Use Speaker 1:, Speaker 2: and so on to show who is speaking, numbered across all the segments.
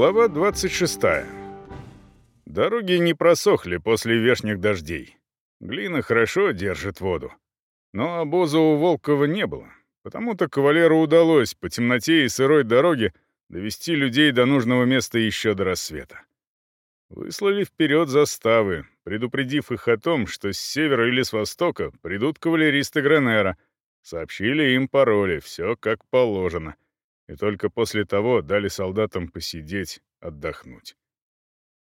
Speaker 1: Глава 26. Дороги не просохли после вешних дождей. Глина хорошо держит воду. Но обоза у Волкова не было, потому-то кавалеру удалось по темноте и сырой дороге довести людей до нужного места еще до рассвета. Выслали вперед заставы, предупредив их о том, что с севера или с востока придут кавалеристы Гренера, сообщили им пароли, все как положено, и только после того дали солдатам посидеть, отдохнуть.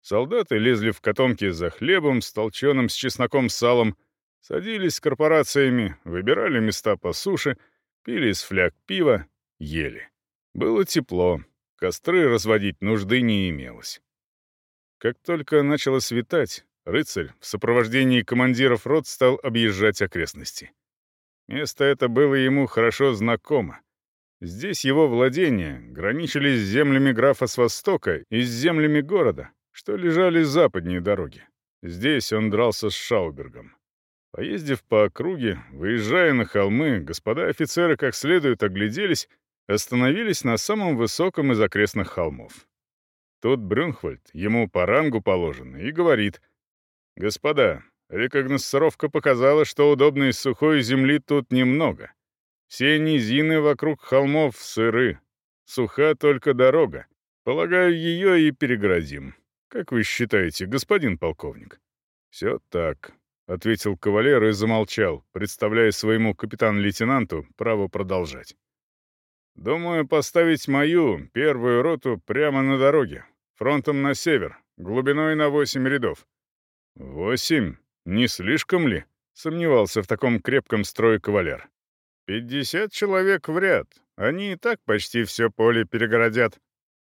Speaker 1: Солдаты лезли в котомки за хлебом с с чесноком салом, садились с корпорациями, выбирали места по суше, пили из фляг пива, ели. Было тепло, костры разводить нужды не имелось. Как только начало светать, рыцарь в сопровождении командиров рот стал объезжать окрестности. Место это было ему хорошо знакомо. Здесь его владения граничили с землями графа с востока и с землями города, что лежали западнее дороги. Здесь он дрался с Шаубергом. Поездив по округе, выезжая на холмы, господа офицеры как следует огляделись, остановились на самом высоком из окрестных холмов. Тут Брюнхвальд, ему по рангу положено, и говорит, «Господа, рекогносцировка показала, что удобной сухой земли тут немного. Все низины вокруг холмов сыры. Суха только дорога. Полагаю, ее и переградим. Как вы считаете, господин полковник?» «Все так», — ответил кавалер и замолчал, представляя своему капитан-лейтенанту право продолжать. «Думаю поставить мою, первую роту, прямо на дороге, Фронтом на север, глубиной на восемь рядов. Восемь? Не слишком ли? Сомневался в таком крепком строе кавалер. Пятьдесят человек в ряд. Они и так почти все поле перегородят.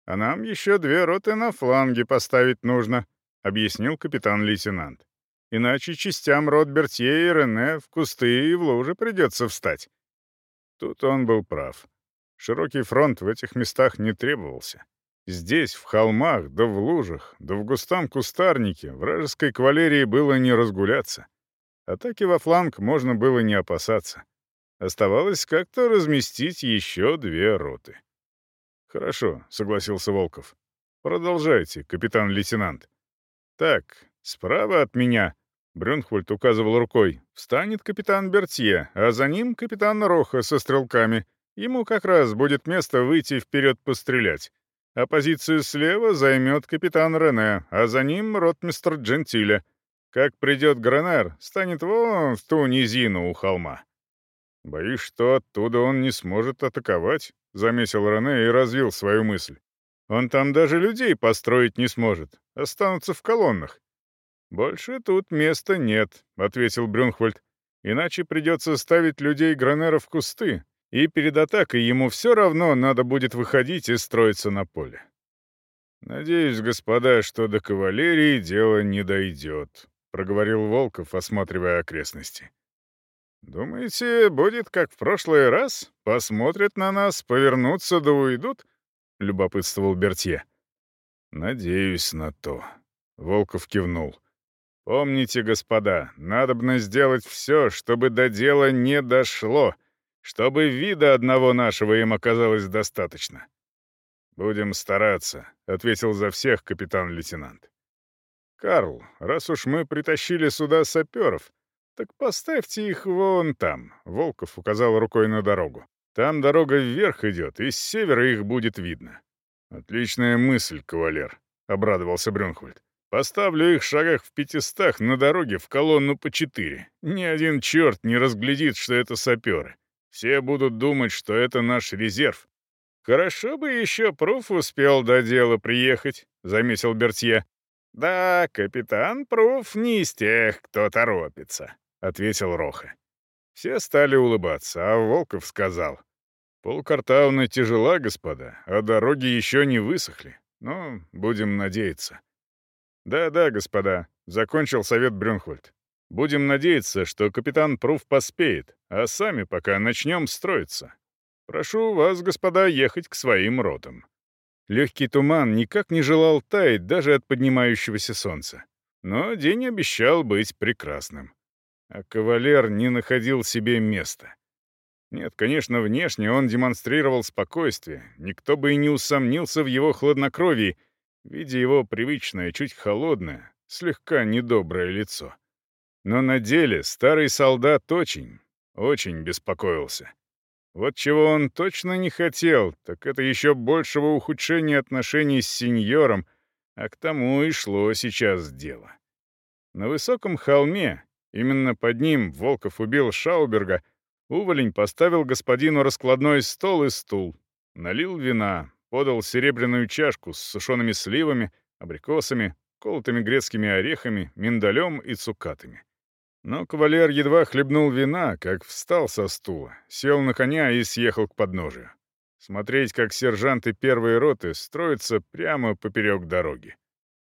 Speaker 1: А нам еще две роты на фланге поставить нужно, объяснил капитан-лейтенант. Иначе частям рот Бертье и Рене в кусты и в лужи придется встать. Тут он был прав. Широкий фронт в этих местах не требовался. Здесь, в холмах, да в лужах, да в густом кустарнике вражеской кавалерии было не разгуляться. Атаки во фланг можно было не опасаться. Оставалось как-то разместить еще две роты. «Хорошо», — согласился Волков. «Продолжайте, капитан-лейтенант». «Так, справа от меня», — Брюнхвальд указывал рукой, — «встанет капитан Бертье, а за ним капитан Роха со стрелками. Ему как раз будет место выйти вперед пострелять а позицию слева займет капитан Рене, а за ним ротмистр Джентиле. Как придет Гранер, станет вон в ту низину у холма. «Боюсь, что оттуда он не сможет атаковать», — заметил Рене и развил свою мысль. «Он там даже людей построить не сможет, останутся в колоннах». «Больше тут места нет», — ответил Брюнхвальд. «Иначе придется ставить людей Гранера в кусты, и перед атакой ему все равно надо будет выходить и строиться на поле. «Надеюсь, господа, что до кавалерии дело не дойдет», — проговорил Волков, осматривая окрестности. «Думаете, будет как в прошлый раз? Посмотрят на нас, повернутся да уйдут?» — любопытствовал Бертье. «Надеюсь на то», — Волков кивнул. «Помните, господа, надобно сделать все, чтобы до дела не дошло», — чтобы вида одного нашего им оказалось достаточно. «Будем стараться», — ответил за всех капитан-лейтенант. «Карл, раз уж мы притащили сюда саперов, так поставьте их вон там», — Волков указал рукой на дорогу. «Там дорога вверх идет, и с севера их будет видно». «Отличная мысль, кавалер», — обрадовался Брюнхвальд. «Поставлю их в шагах в пятистах на дороге в колонну по четыре. Ни один черт не разглядит, что это саперы. Все будут думать, что это наш резерв. Хорошо бы еще Пруф успел до дела приехать, заметил Бертье. Да, капитан Пруф не из тех, кто торопится, ответил Роха. Все стали улыбаться, а Волков сказал. Полкартауна тяжела, господа, а дороги еще не высохли. Но будем надеяться. Да-да, господа, закончил совет Брюнхвальд. Будем надеяться, что капитан Пруф поспеет, а сами пока начнем строиться. Прошу вас, господа, ехать к своим ротам». Легкий туман никак не желал таять даже от поднимающегося солнца. Но день обещал быть прекрасным. А кавалер не находил себе места. Нет, конечно, внешне он демонстрировал спокойствие, никто бы и не усомнился в его хладнокровии, видя его привычное, чуть холодное, слегка недоброе лицо. Но на деле старый солдат очень, очень беспокоился. Вот чего он точно не хотел, так это еще большего ухудшения отношений с сеньором, а к тому и шло сейчас дело. На высоком холме, именно под ним Волков убил Шауберга, Уволень поставил господину раскладной стол и стул, налил вина, подал серебряную чашку с сушеными сливами, абрикосами, колотыми грецкими орехами, миндалем и цукатами. Но кавалер едва хлебнул вина, как встал со стула, сел на коня и съехал к подножию. Смотреть, как сержанты первой роты строятся прямо поперек дороги.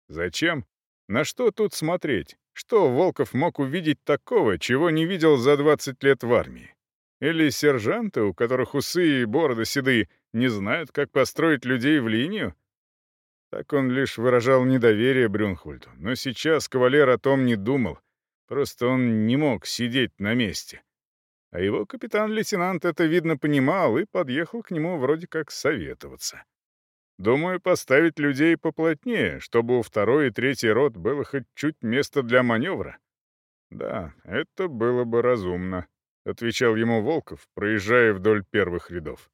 Speaker 1: Зачем? На что тут смотреть? Что Волков мог увидеть такого, чего не видел за 20 лет в армии? Или сержанты, у которых усы и бороды седые, не знают, как построить людей в линию? Так он лишь выражал недоверие Брюнхвальду. Но сейчас кавалер о том не думал. Просто он не мог сидеть на месте. А его капитан-лейтенант это, видно, понимал и подъехал к нему вроде как советоваться. Думаю, поставить людей поплотнее, чтобы у второй и третьей рот было хоть чуть места для маневра. Да, это было бы разумно, — отвечал ему Волков, проезжая вдоль первых рядов.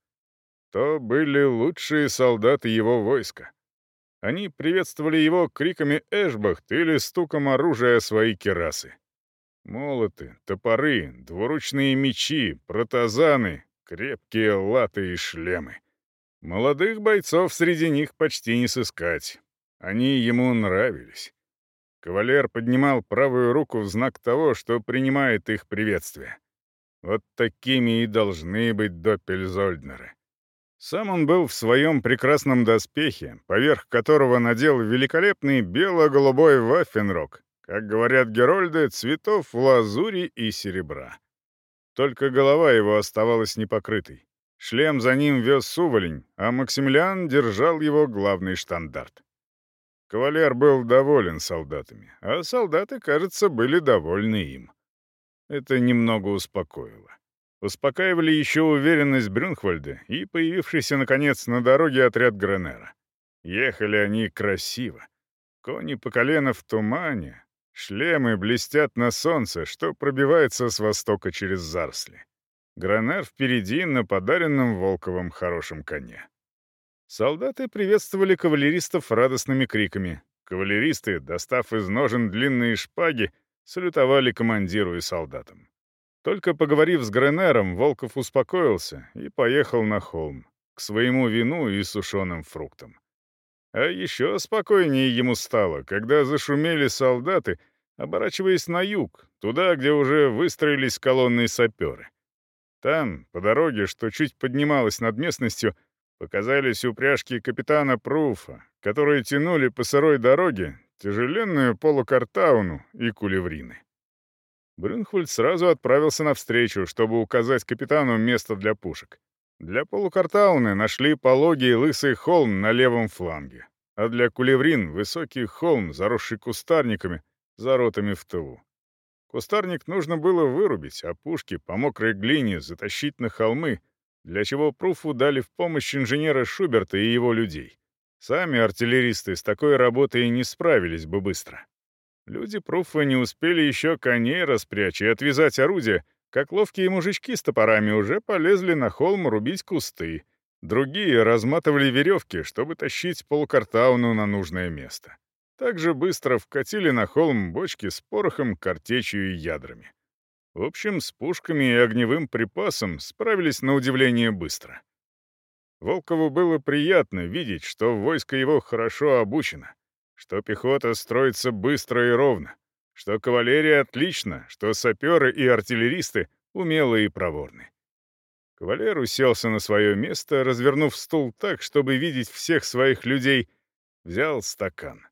Speaker 1: То были лучшие солдаты его войска. Они приветствовали его криками «Эшбахт» или стуком оружия своей керасы. Молоты, топоры, двуручные мечи, протазаны, крепкие латы и шлемы. Молодых бойцов среди них почти не сыскать. Они ему нравились. Кавалер поднимал правую руку в знак того, что принимает их приветствие. Вот такими и должны быть доппельзольднеры. Сам он был в своем прекрасном доспехе, поверх которого надел великолепный бело-голубой ваффенрок, как говорят герольды, цветов лазури и серебра. Только голова его оставалась непокрытой. Шлем за ним вез Суволень, а Максимилиан держал его главный штандарт. Кавалер был доволен солдатами, а солдаты, кажется, были довольны им. Это немного успокоило. Успокаивали еще уверенность Брюнхвальда и появившийся, наконец, на дороге отряд Гренера. Ехали они красиво. Кони по колено в тумане, шлемы блестят на солнце, что пробивается с востока через заросли. Гранер впереди на подаренном Волковым хорошем коне. Солдаты приветствовали кавалеристов радостными криками. Кавалеристы, достав из ножен длинные шпаги, салютовали командиру и солдатам. Только поговорив с Гренером, Волков успокоился и поехал на холм, к своему вину и сушеным фруктам. А еще спокойнее ему стало, когда зашумели солдаты, оборачиваясь на юг, туда, где уже выстроились колонны саперы. Там, по дороге, что чуть поднималась над местностью, показались упряжки капитана Пруфа, которые тянули по сырой дороге тяжеленную полукартауну и кулеврины. Брюнхвальд сразу отправился навстречу, чтобы указать капитану место для пушек. Для полукартауны нашли пологий лысый холм на левом фланге, а для кулеврин — высокий холм, заросший кустарниками, за ротами в тылу. Кустарник нужно было вырубить, а пушки по мокрой глине затащить на холмы, для чего Пруфу дали в помощь инженера Шуберта и его людей. Сами артиллеристы с такой работой не справились бы быстро. Люди Пруфа не успели еще коней распрячь и отвязать орудия, как ловкие мужички с топорами уже полезли на холм рубить кусты. Другие разматывали веревки, чтобы тащить полукартауну на нужное место также быстро вкатили на холм бочки с порохом, картечью и ядрами. В общем, с пушками и огневым припасом справились на удивление быстро. Волкову было приятно видеть, что войско его хорошо обучено, что пехота строится быстро и ровно, что кавалерия отлично, что саперы и артиллеристы умелые и проворны. Кавалер уселся на свое место, развернув стул так, чтобы видеть всех своих людей, взял стакан.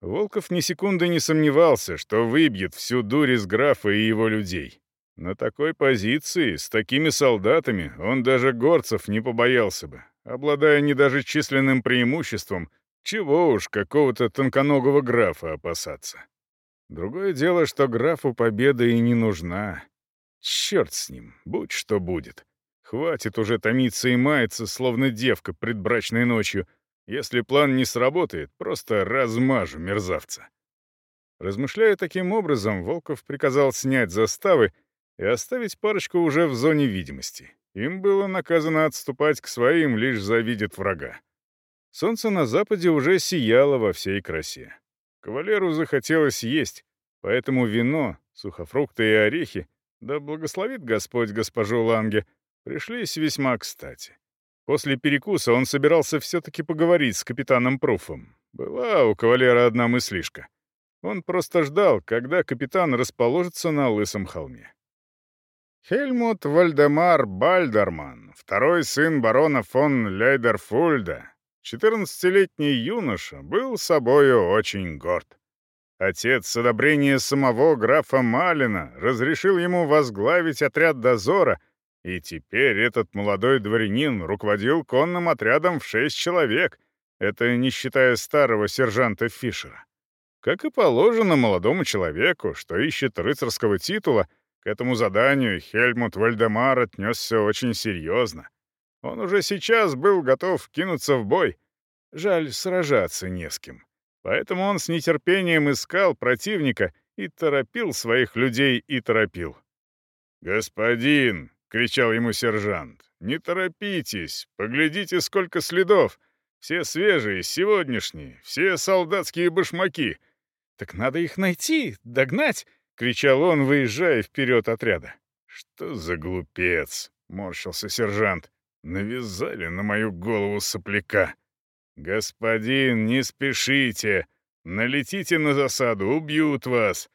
Speaker 1: Волков ни секунды не сомневался, что выбьет всю дурь из графа и его людей. На такой позиции, с такими солдатами, он даже горцев не побоялся бы, обладая не даже численным преимуществом, чего уж какого-то тонконогого графа опасаться. Другое дело, что графу победа и не нужна. Черт с ним, будь что будет. Хватит уже томиться и маяться, словно девка предбрачной ночью. Если план не сработает, просто размажу мерзавца. Размышляя таким образом, Волков приказал снять заставы и оставить парочку уже в зоне видимости. Им было наказано отступать к своим, лишь завидят врага. Солнце на западе уже сияло во всей красе. Кавалеру захотелось есть, поэтому вино, сухофрукты и орехи, да благословит Господь госпожу Ланге, пришлись весьма кстати. После перекуса он собирался все-таки поговорить с капитаном Пруфом. Была у кавалера одна мыслишка. Он просто ждал, когда капитан расположится на лысом холме. Хельмут Вальдемар Бальдерман, второй сын барона фон Лейдерфульда, 14-летний юноша, был собою очень горд. Отец с одобрения самого графа Малина разрешил ему возглавить отряд дозора, и теперь этот молодой дворянин руководил конным отрядом в шесть человек, это не считая старого сержанта Фишера. Как и положено молодому человеку, что ищет рыцарского титула, к этому заданию Хельмут Вальдемар отнесся очень серьезно. Он уже сейчас был готов кинуться в бой. Жаль, сражаться не с кем. Поэтому он с нетерпением искал противника и торопил своих людей и торопил. «Господин!» — кричал ему сержант. «Не торопитесь, поглядите, сколько следов. Все свежие, сегодняшние, все солдатские башмаки. Так надо их найти, догнать!» — кричал он, выезжая вперед отряда. «Что за глупец!» — морщился сержант. «Навязали на мою голову сопляка!» «Господин, не спешите! Налетите на засаду, убьют вас!»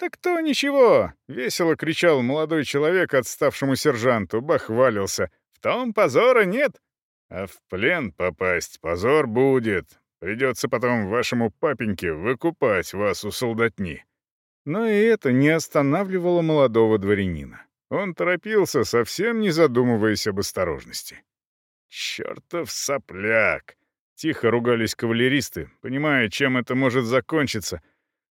Speaker 1: «Так то ничего!» — весело кричал молодой человек отставшему сержанту, бахвалился. «В том позора нет!» «А в плен попасть позор будет. Придется потом вашему папеньке выкупать вас у солдатни». Но и это не останавливало молодого дворянина. Он торопился, совсем не задумываясь об осторожности. «Чертов сопляк!» — тихо ругались кавалеристы, понимая, чем это может закончиться,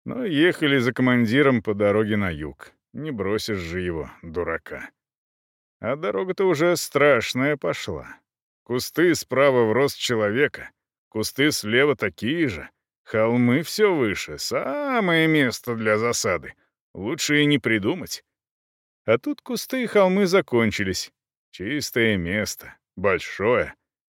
Speaker 1: но ехали за командиром по дороге на юг. Не бросишь же его, дурака. А дорога-то уже страшная пошла. Кусты справа в рост человека, кусты слева такие же — Холмы все выше, самое место для засады. Лучше и не придумать. А тут кусты и холмы закончились. Чистое место, большое.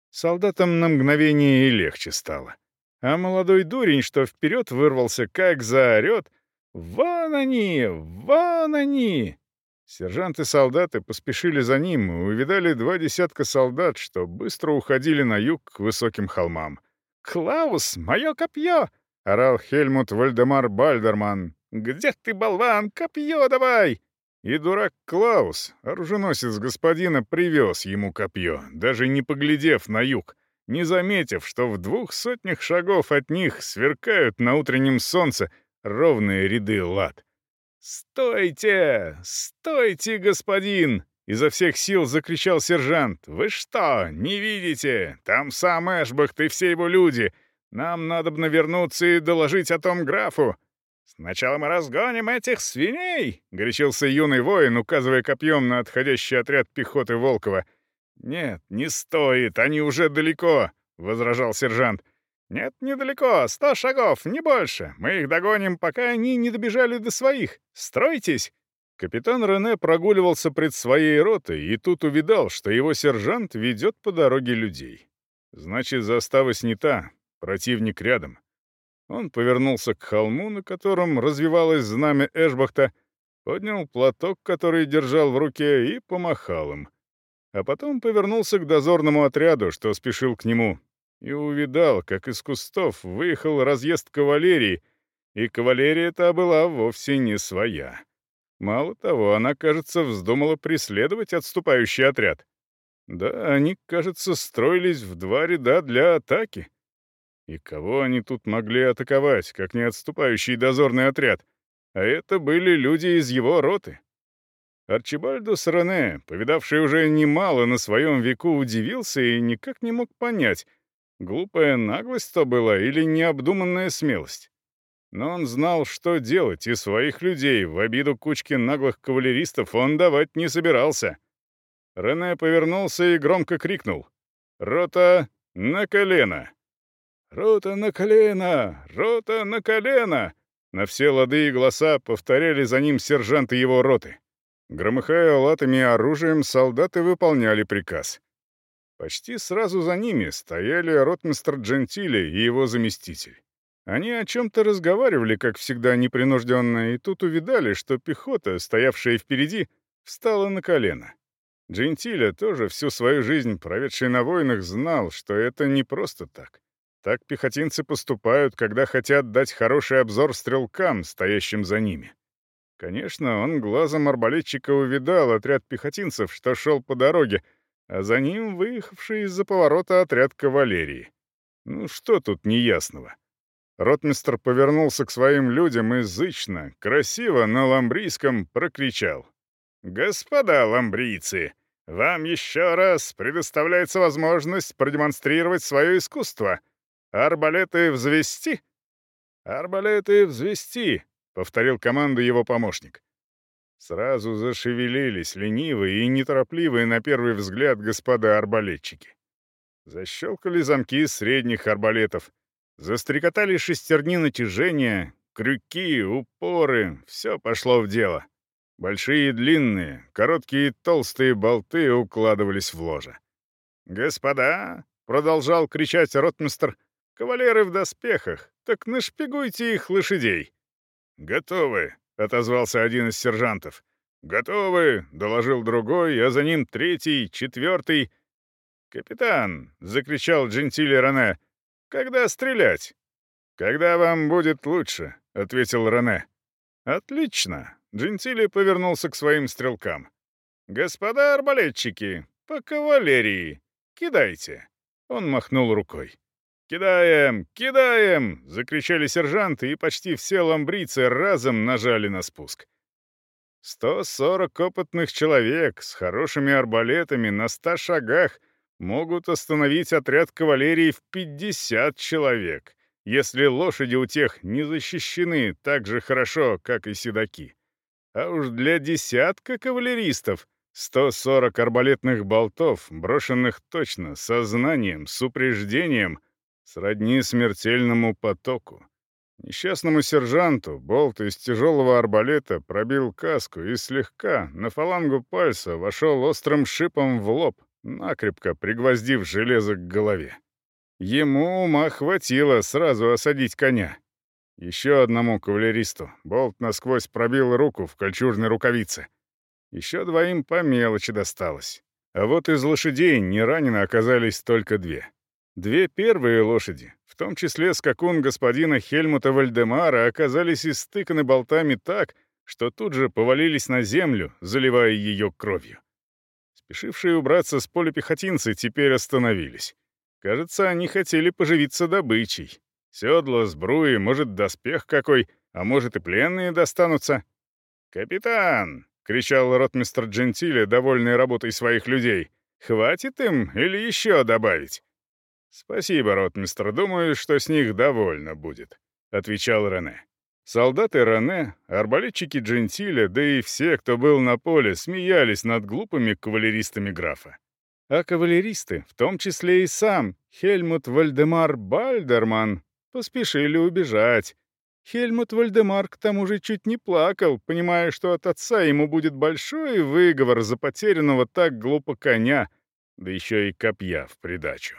Speaker 1: Солдатам на мгновение и легче стало. А молодой дурень, что вперед вырвался, как заорет, «Вон они! Вон они!» Сержанты и солдаты поспешили за ним и увидали два десятка солдат, что быстро уходили на юг к высоким холмам. «Клаус, мое копье!» — орал Хельмут Вальдемар Бальдерман. «Где ты, болван? Копье давай!» И дурак Клаус, оруженосец господина, привез ему копье, даже не поглядев на юг, не заметив, что в двух сотнях шагов от них сверкают на утреннем солнце ровные ряды лат. «Стойте! Стойте, господин!» Изо всех сил закричал сержант. «Вы что, не видите? Там сам Эшбахт и все его люди. Нам надо бы навернуться и доложить о том графу. Сначала мы разгоним этих свиней!» — горячился юный воин, указывая копьем на отходящий отряд пехоты Волкова. «Нет, не стоит, они уже далеко», — возражал сержант. «Нет, недалеко, сто шагов, не больше. Мы их догоним, пока они не добежали до своих. Стройтесь!» Капитан Рене прогуливался пред своей ротой и тут увидал, что его сержант ведет по дороге людей. Значит, застава снята, противник рядом. Он повернулся к холму, на котором развивалось знамя Эшбахта, поднял платок, который держал в руке, и помахал им. А потом повернулся к дозорному отряду, что спешил к нему, и увидал, как из кустов выехал разъезд кавалерии, и кавалерия та была вовсе не своя. Мало того, она, кажется, вздумала преследовать отступающий отряд. Да, они, кажется, строились в два ряда для атаки. И кого они тут могли атаковать, как не отступающий дозорный отряд? А это были люди из его роты. Арчибальдус Рене, повидавший уже немало на своем веку, удивился и никак не мог понять, глупая наглость то была или необдуманная смелость. Но он знал, что делать, и своих людей в обиду кучки наглых кавалеристов он давать не собирался. Рене повернулся и громко крикнул. «Рота, на колено!» «Рота на колено! Рота на колено!» На все лады и голоса повторяли за ним сержанты его роты. Громыхая латами и оружием, солдаты выполняли приказ. Почти сразу за ними стояли ротмистр Джентили и его заместитель. Они о чем-то разговаривали, как всегда, непринужденно, и тут увидали, что пехота, стоявшая впереди, встала на колено. Джентиля, тоже всю свою жизнь проведший на войнах, знал, что это не просто так. Так пехотинцы поступают, когда хотят дать хороший обзор стрелкам, стоящим за ними. Конечно, он глазом арбалетчика увидал отряд пехотинцев, что шел по дороге, а за ним выехавший из-за поворота отряд кавалерии. Ну что тут неясного? Ротмистр повернулся к своим людям и зычно, красиво на ламбрийском прокричал. «Господа ламбрийцы, вам еще раз предоставляется возможность продемонстрировать свое искусство. Арбалеты взвести?» «Арбалеты взвести», — повторил команду его помощник. Сразу зашевелились ленивые и неторопливые на первый взгляд господа арбалетчики. Защелкали замки средних арбалетов, застрекотали шестерни натяжения, крюки, упоры, все пошло в дело. Большие длинные, короткие толстые болты укладывались в ложе. «Господа!» — продолжал кричать ротмистр. «Кавалеры в доспехах, так нашпигуйте их лошадей!» «Готовы!» отозвался один из сержантов. «Готовы!» — доложил другой, а за ним третий, четвертый. «Капитан!» — закричал Джентили Рене. «Когда стрелять?» «Когда вам будет лучше», — ответил Рене. «Отлично!» — Джентили повернулся к своим стрелкам. «Господа арбалетчики, по кавалерии, кидайте!» Он махнул рукой. «Кидаем! Кидаем!» — закричали сержанты, и почти все ламбрийцы разом нажали на спуск. 140 опытных человек с хорошими арбалетами на 100 шагах могут остановить отряд кавалерии в 50 человек, если лошади у тех не защищены так же хорошо, как и седаки. А уж для десятка кавалеристов 140 арбалетных болтов, брошенных точно, со знанием, с упреждением — сродни смертельному потоку. Несчастному сержанту болт из тяжелого арбалета пробил каску и слегка, на фалангу пальца, вошел острым шипом в лоб, накрепко пригвоздив железо к голове. Ему ума хватило сразу осадить коня. Еще одному кавалеристу болт насквозь пробил руку в кольчужной рукавице. Еще двоим по мелочи досталось. А вот из лошадей не ранены оказались только две. Две первые лошади, в том числе скакун господина Хельмута Вальдемара, оказались истыканы болтами так, что тут же повалились на землю, заливая ее кровью. Спешившие убраться с поля пехотинцы теперь остановились. Кажется, они хотели поживиться добычей. Седло, сбруи, может, доспех какой, а может, и пленные достанутся. «Капитан!» — кричал ротмистр Джентиле, довольный работой своих людей. «Хватит им или еще добавить?» «Спасибо, ротмистр, думаю, что с них довольно будет», — отвечал Рене. Солдаты Рене, арбалетчики Джентиля, да и все, кто был на поле, смеялись над глупыми кавалеристами графа. А кавалеристы, в том числе и сам, Хельмут Вальдемар Бальдерман, поспешили убежать. Хельмут Вальдемар к тому же чуть не плакал, понимая, что от отца ему будет большой выговор за потерянного так глупо коня, да еще и копья в придачу.